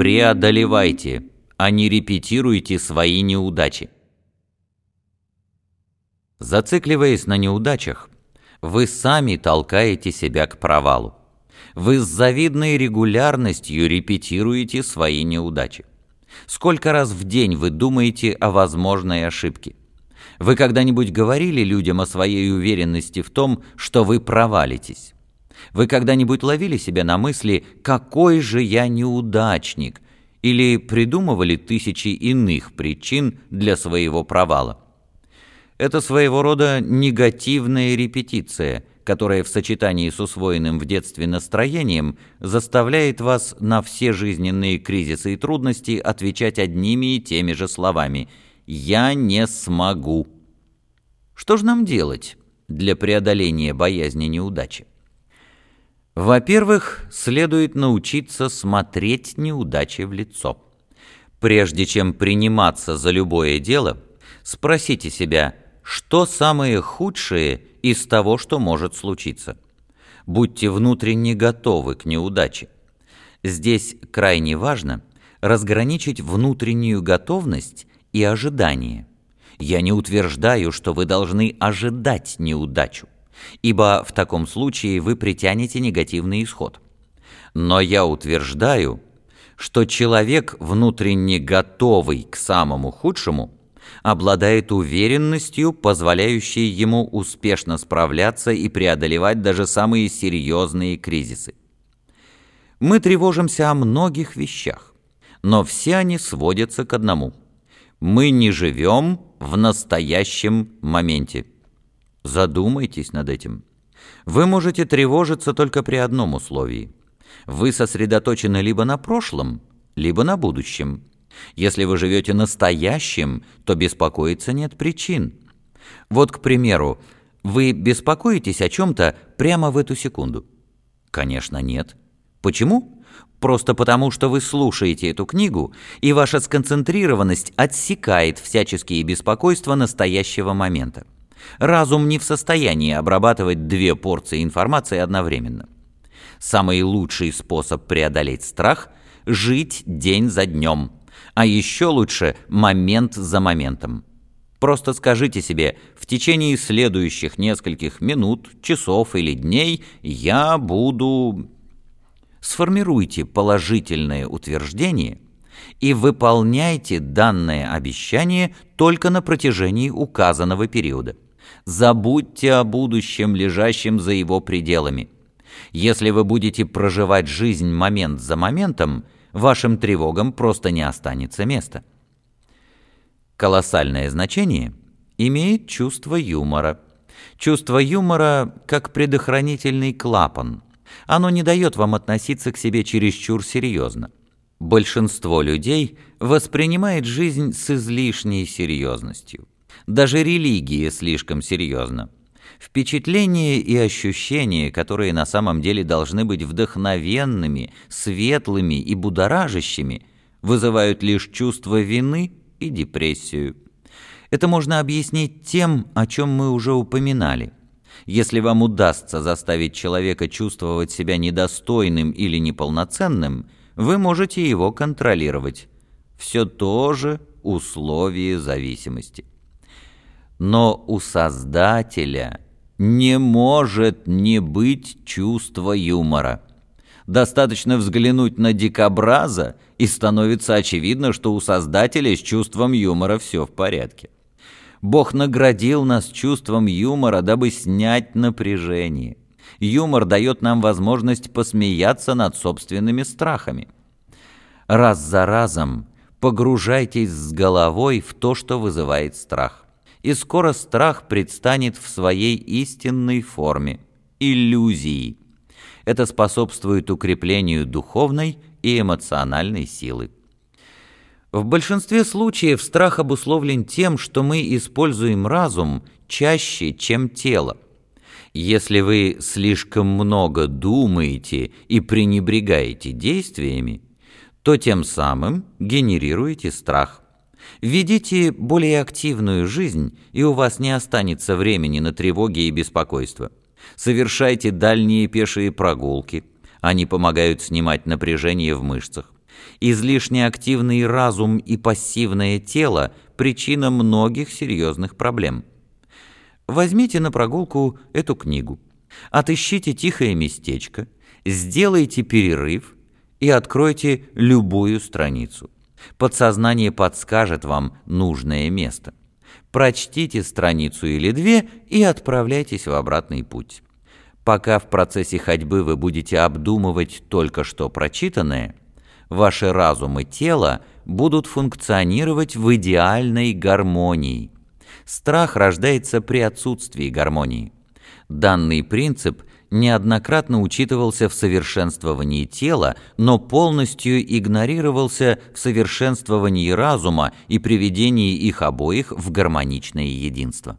преодолевайте, а не репетируйте свои неудачи. Зацикливаясь на неудачах, вы сами толкаете себя к провалу. Вы с завидной регулярностью репетируете свои неудачи. Сколько раз в день вы думаете о возможной ошибке? Вы когда-нибудь говорили людям о своей уверенности в том, что вы провалитесь? Вы когда-нибудь ловили себя на мысли «какой же я неудачник» или придумывали тысячи иных причин для своего провала? Это своего рода негативная репетиция, которая в сочетании с усвоенным в детстве настроением заставляет вас на все жизненные кризисы и трудности отвечать одними и теми же словами «я не смогу». Что же нам делать для преодоления боязни неудачи? Во-первых, следует научиться смотреть неудачи в лицо. Прежде чем приниматься за любое дело, спросите себя, что самое худшее из того, что может случиться. Будьте внутренне готовы к неудаче. Здесь крайне важно разграничить внутреннюю готовность и ожидание. Я не утверждаю, что вы должны ожидать неудачу ибо в таком случае вы притянете негативный исход. Но я утверждаю, что человек, внутренне готовый к самому худшему, обладает уверенностью, позволяющей ему успешно справляться и преодолевать даже самые серьезные кризисы. Мы тревожимся о многих вещах, но все они сводятся к одному. Мы не живем в настоящем моменте. Задумайтесь над этим. Вы можете тревожиться только при одном условии. Вы сосредоточены либо на прошлом, либо на будущем. Если вы живете настоящим, то беспокоиться нет причин. Вот, к примеру, вы беспокоитесь о чем-то прямо в эту секунду? Конечно, нет. Почему? Просто потому, что вы слушаете эту книгу, и ваша сконцентрированность отсекает всяческие беспокойства настоящего момента. Разум не в состоянии обрабатывать две порции информации одновременно. Самый лучший способ преодолеть страх – жить день за днем, а еще лучше – момент за моментом. Просто скажите себе, в течение следующих нескольких минут, часов или дней я буду... Сформируйте положительное утверждение и выполняйте данное обещание только на протяжении указанного периода. Забудьте о будущем, лежащем за его пределами. Если вы будете проживать жизнь момент за моментом, вашим тревогам просто не останется места. Колоссальное значение имеет чувство юмора. Чувство юмора как предохранительный клапан. Оно не дает вам относиться к себе чересчур серьезно. Большинство людей воспринимает жизнь с излишней серьезностью. Даже религия слишком серьезна. Впечатления и ощущения, которые на самом деле должны быть вдохновенными, светлыми и будоражащими, вызывают лишь чувство вины и депрессию. Это можно объяснить тем, о чем мы уже упоминали. Если вам удастся заставить человека чувствовать себя недостойным или неполноценным, вы можете его контролировать. Все то же условие зависимости. Но у Создателя не может не быть чувства юмора. Достаточно взглянуть на дикобраза, и становится очевидно, что у Создателя с чувством юмора все в порядке. Бог наградил нас чувством юмора, дабы снять напряжение. Юмор дает нам возможность посмеяться над собственными страхами. Раз за разом погружайтесь с головой в то, что вызывает страх и скоро страх предстанет в своей истинной форме – иллюзии. Это способствует укреплению духовной и эмоциональной силы. В большинстве случаев страх обусловлен тем, что мы используем разум чаще, чем тело. Если вы слишком много думаете и пренебрегаете действиями, то тем самым генерируете страх. Ведите более активную жизнь, и у вас не останется времени на тревоги и беспокойство. Совершайте дальние пешие прогулки. Они помогают снимать напряжение в мышцах. Излишне активный разум и пассивное тело – причина многих серьезных проблем. Возьмите на прогулку эту книгу, отыщите тихое местечко, сделайте перерыв и откройте любую страницу. Подсознание подскажет вам нужное место. Прочтите страницу или две и отправляйтесь в обратный путь. Пока в процессе ходьбы вы будете обдумывать только что прочитанное, ваши разум и тело будут функционировать в идеальной гармонии. Страх рождается при отсутствии гармонии. Данный принцип неоднократно учитывался в совершенствовании тела, но полностью игнорировался в совершенствовании разума и приведении их обоих в гармоничное единство.